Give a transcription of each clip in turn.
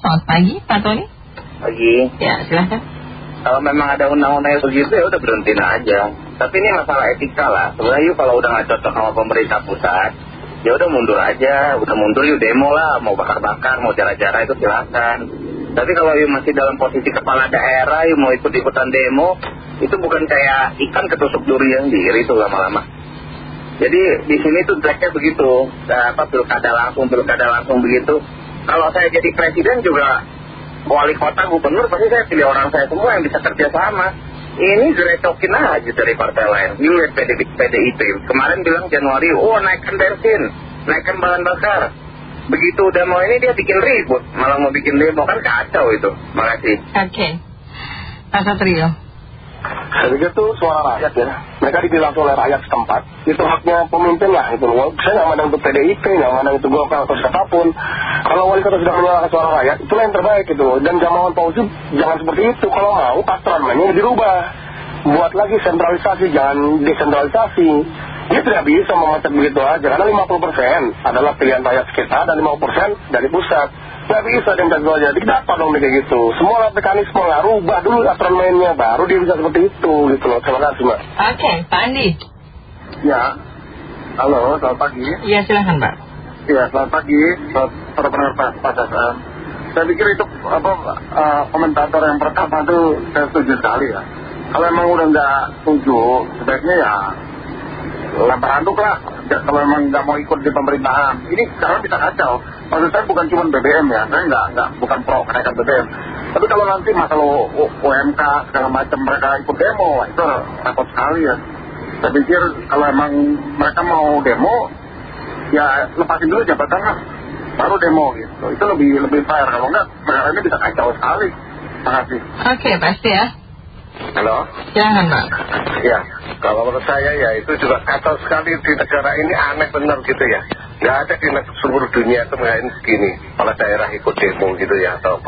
selamat pagi Pak Tony. Pagi. Ya silahkan Kalau memang ada undang-undang yang begitu ya udah berhentiin aja. Tapi ini masalah etika lah. Sebenarnya yuk kalau udah gak cocok sama pemerintah pusat Ya udah mundur aja. Udah mundur yuk demo lah. Mau bakar-bakar, mau cara-cara itu silahkan Tapi kalau yuk masih dalam posisi kepala daerah Yuk mau ikut-ikutan demo Itu bukan kayak ikan ketusuk duri yang diri tuh lama-lama. Jadi di sini tuh jeleknya begitu. Nah, apa pilkada langsung, pilkada langsung begitu Kalau saya jadi presiden juga wali kota gubernur pasti saya pilih orang saya semua yang bisa kerja sama. Ini direcokin aja dari partai lain. You lihat PDIP, PDIP kemarin bilang Januari oh naikkan bensin naikkan bahan bakar. Begitu udah mau ini dia bikin ribut. Malah mau bikin demo kan kacau itu. Makasih. Oke. Pak Satrio. Saya pikir itu suara rakyat ya. Mereka langsung oleh rakyat setempat. Itu haknya pemimpin lah. Itu. Saya nggak mandang itu PDIP, nggak mandang itu Golkar atau siapa pun. Kalau wali kota sudah menyuarakan suara rakyat, itulah yang terbaik gitu. Dan Jamawan Fauzi jangan seperti itu. Kalau mau, patronnya dirubah. Buat lagi sentralisasi, jangan desentralisasi. Dia tidak bisa memecah begitu aja. Karena 50% adalah pilihan rakyat sekitar dan 50% dari pusat. Nggak bisa dia minta aja. Kenapa dong kayak gitu? Semua mekanisme lah, rubah dulu aturan mainnya. Baru dia bisa seperti itu gitu loh. Terima kasih Mbak. Oke Pak Andi Ya, halo, selamat pagi. Ya silahkan Pak Ya, selamat pagi, para pendengar Pak Pak Sasan. Saya pikir itu apa eh, komentator yang pertama itu saya setuju sekali ya. Kalau emang udah nggak setuju, sebaiknya ya lempar handuk lah. Kalau emang nggak mau ikut di pemerintahan, ini sekarang bisa kacau. Maksud saya bukan cuma BBM ya, saya nggak nggak bukan pro kenaikan BBM. Tapi kalau nanti masalah UMK segala macam mereka ikut demo, itu repot sekali ya. Saya pikir kalau emang mereka mau demo, ya lepasin dulu jabatan lah baru demo gitu itu lebih lebih fair kalau enggak negara ini bisa kacau sekali terima kasih Oke pasti ya Halo? Silahkan Pak Ya, kalau menurut saya ya itu juga kacau sekali di negara ini aneh benar gitu ya. Nggak ada di seluruh dunia itu ini segini. Kepala daerah ikut demo gitu ya atau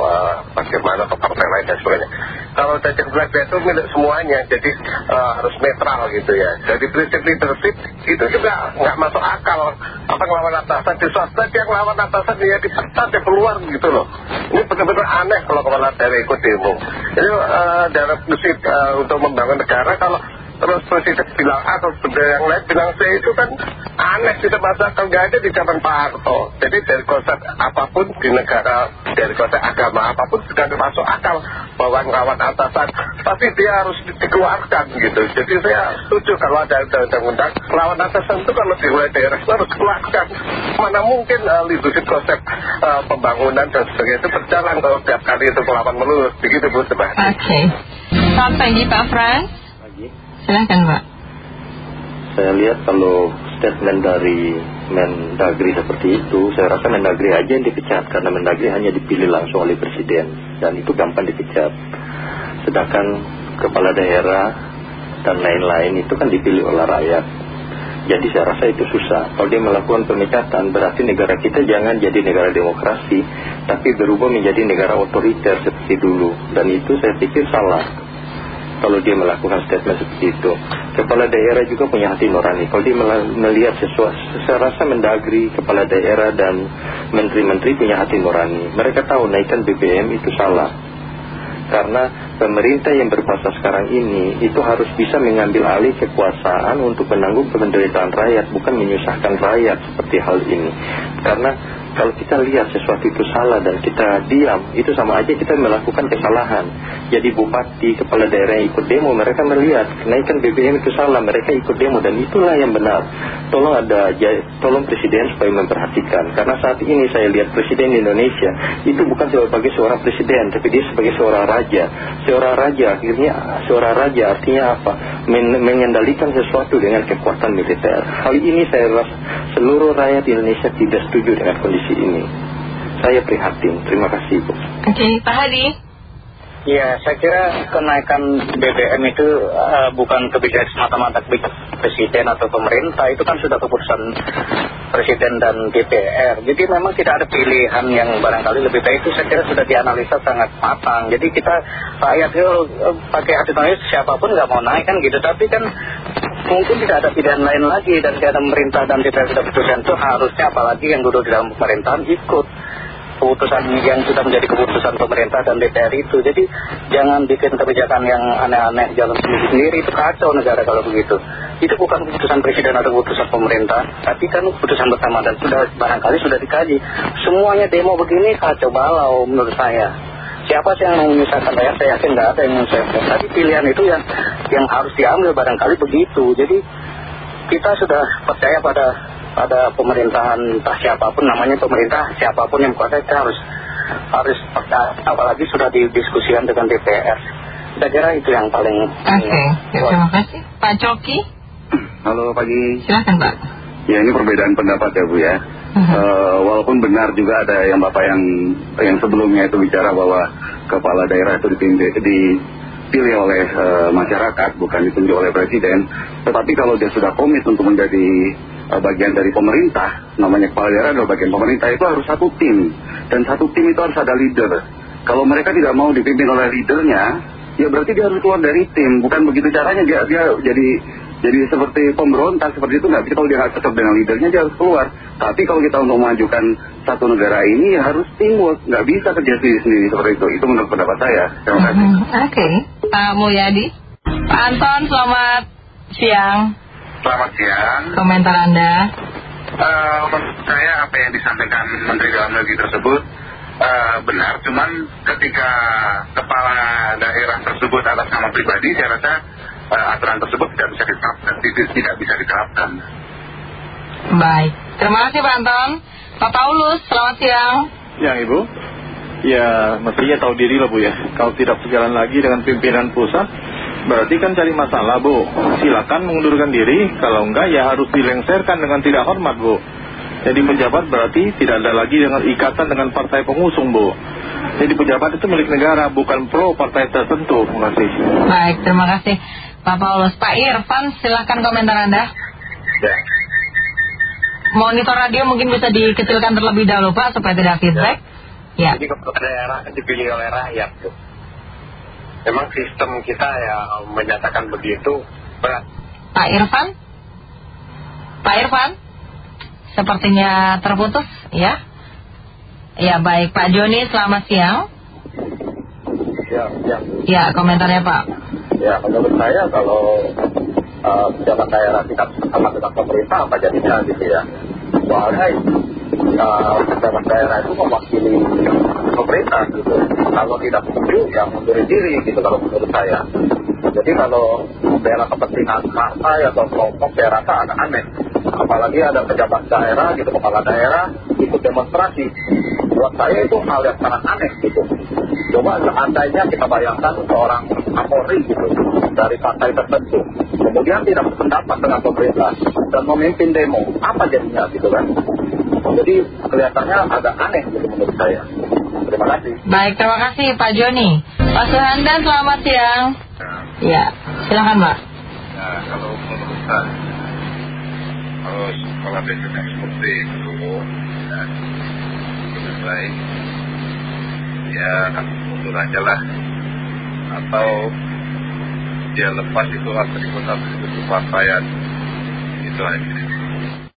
bagaimana atau partai lain dan sebagainya. Kalau Cacing Black itu milik semuanya, jadi eh, harus netral gitu ya. Jadi prinsip leadership itu juga nggak masuk akal. Apa ngelawan atasan di swasta dia ngelawan atasan dia dipecat dia keluar gitu loh. Ini benar-benar aneh kalau kepala daerah ikut demo. Jadi eh, dalam prinsip eh, untuk membangun negara kalau terus presiden bilang A atau benda yang lain? Bilang C itu kan aneh tidak masuk akal nggak ada di zaman Pak Harto. Jadi dari konsep apa pun di negara dari konsep agama apa pun sudah masuk akal bahwa ngelawan atasan. Pasti dia harus di- dikeluarkan gitu. Jadi saya setuju kalau ada undang-undang. Ngelawan atasan itu kalau di wilayah daerah itu harus keluarkan mana mungkin uh, leadership konsep eh, pembangunan dan sebagainya itu berjalan kalau setiap kali itu melawan melurus begitu Bu Sebah Oke. Selamat pagi Pak Pagi. Silahkan Pak Saya lihat kalau statement dari Mendagri seperti itu, saya rasa Mendagri aja yang dipecat karena Mendagri hanya dipilih langsung oleh presiden dan itu gampang dipecat. Sedangkan kepala daerah dan lain-lain itu kan dipilih oleh rakyat. Jadi saya rasa itu susah. Kalau dia melakukan pemecatan berarti negara kita jangan jadi negara demokrasi, tapi berubah menjadi negara otoriter seperti dulu. Dan itu saya pikir salah kalau dia melakukan statement seperti itu. Kepala daerah juga punya hati nurani. Kalau dia melihat sesuatu, saya rasa mendagri kepala daerah dan menteri-menteri punya hati nurani. Mereka tahu naikkan BBM itu salah. Karena pemerintah yang berkuasa sekarang ini itu harus bisa mengambil alih kekuasaan untuk menanggung penderitaan rakyat, bukan menyusahkan rakyat seperti hal ini. Karena kalau kita lihat sesuatu itu salah dan kita diam, itu sama aja kita melakukan kesalahan. Jadi bupati, kepala daerah yang ikut demo, mereka melihat kenaikan BBM itu salah, mereka ikut demo dan itulah yang benar. Tolong ada, tolong presiden supaya memperhatikan. Karena saat ini saya lihat presiden Indonesia itu bukan sebagai seorang presiden, tapi dia sebagai seorang raja. Seorang raja akhirnya, seorang raja artinya apa? Men- mengendalikan sesuatu dengan kekuatan militer. Hal ini saya rasa seluruh rakyat Indonesia tidak setuju dengan kondisi ini. Saya prihatin. Terima kasih, Bu. Oke Pak Hadi Ya, saya kira kenaikan BBM itu eh, bukan kebijakan semata-mata kebijakan presiden atau pemerintah, itu kan sudah keputusan presiden dan DPR. Jadi memang tidak ada pilihan yang barangkali lebih baik itu saya kira sudah dianalisa sangat matang. Jadi kita rakyat itu eh, pakai hati nurani siapa pun nggak mau naik kan gitu, tapi kan mungkin tidak ada pilihan lain lagi dan tidak ada pemerintah dan DPR sudah putuskan itu harusnya apalagi yang duduk di dalam pemerintahan ikut. Keputusan yang sudah menjadi keputusan pemerintah dan DPR itu. Jadi jangan bikin kebijakan yang aneh-aneh jalan sendiri-sendiri, itu kacau negara kalau begitu. Itu bukan keputusan presiden atau keputusan pemerintah, tapi kan keputusan bersama dan sudah barangkali sudah dikaji. Semuanya demo begini kacau balau menurut saya. Siapa sih yang mau menyusahkan rakyat? Saya yakin nggak ada yang menyusahkan. Tapi pilihan itu yang yang harus diambil barangkali begitu. Jadi kita sudah percaya pada pada pemerintahan entah siapa pun namanya pemerintah siapa pun yang kuasa kita harus harus apalagi sudah didiskusikan dengan DPR. Saya kira itu yang paling. Oke, terima kasih. Pak Coki, Halo pagi. silakan Pak. Ya ini perbedaan pendapat ya Bu ya. Eh, walaupun benar juga ada yang Bapak yang yang sebelumnya itu bicara bahwa kepala daerah itu dipilih, dipilih oleh eh, masyarakat bukan ditunjuk oleh presiden. Tetapi kalau dia sudah komit untuk menjadi bagian dari pemerintah, namanya kepala daerah adalah bagian pemerintah itu harus satu tim dan satu tim itu harus ada leader. Kalau mereka tidak mau dipimpin oleh leadernya, ya berarti dia harus keluar dari tim. Bukan begitu caranya dia dia jadi jadi seperti pemberontak seperti itu nggak bisa kalau dia nggak cocok dengan leadernya dia harus keluar. Tapi kalau kita untuk memajukan satu negara ini ya harus teamwork, nggak bisa kerja sendiri sendiri seperti itu. Itu menurut pendapat saya. Terima kasih. Mhm, Oke, Pak Mulyadi. Pak Anton, selamat siang. Selamat siang. Komentar Anda. Eh, menurut saya apa yang disampaikan Menteri Dalam Negeri tersebut eh, benar, cuman ketika kepala daerah tersebut atas nama pribadi, saya rasa eh, aturan tersebut tidak bisa diterapkan, tidak, tidak bisa diterapkan. Baik, terima kasih Pak Anton. Pak Paulus, selamat siang. Yang Ibu, ya mestinya tahu diri lah Bu ya. Kalau tidak berjalan lagi dengan pimpinan pusat, berarti kan cari masalah Bu. Silakan mengundurkan diri, kalau enggak ya harus dilengserkan dengan tidak hormat Bu. Jadi pejabat berarti tidak ada lagi dengan ikatan dengan partai pengusung Bu. Jadi pejabat itu milik negara, bukan pro partai tertentu. Terima kasih. Baik, terima kasih Pak Paulus. Pak Irfan, silakan komentar Anda. Ya. Monitor radio mungkin bisa dikecilkan terlebih dahulu Pak, supaya tidak feedback. Ya. Jadi kepala daerah dipilih oleh rakyat tuh. Memang sistem kita ya menyatakan begitu berat. Pak Irfan? Pak Irfan? Sepertinya terputus, ya? Ya, baik. Pak Joni, selamat siang. Ya, ya. Ya, komentarnya Pak. Ya, menurut saya kalau uh, pejabat daerah kita bersama dengan pemerintah apa jadinya gitu ya. Soalnya uh, pejabat daerah itu mewakili pemerintah gitu. Kalau tidak setuju ya mundurin diri gitu kalau menurut saya. Jadi kalau daerah kepentingan partai atau kelompok saya rasa agak aneh. Apalagi ada pejabat daerah gitu, kepala daerah ikut demonstrasi. Buat saya itu hal yang sangat aneh gitu. Coba seandainya kita bayangkan seorang Kapolri gitu dari partai tertentu, kemudian tidak berpendapat dengan pemerintah dan memimpin demo, apa jadinya gitu kan? Jadi kelihatannya agak aneh gitu menurut saya. Terima kasih. Baik, terima kasih Pak Joni. Pak Suhandan, selamat siang. Ya, silakan Pak. Nah, kalau menurut saya, kalau kepala daerah seperti itu, ya, lebih baik, ya mundur aja lah. Atau dia lepas itu atribut-atribut kepartaian. Itu aja.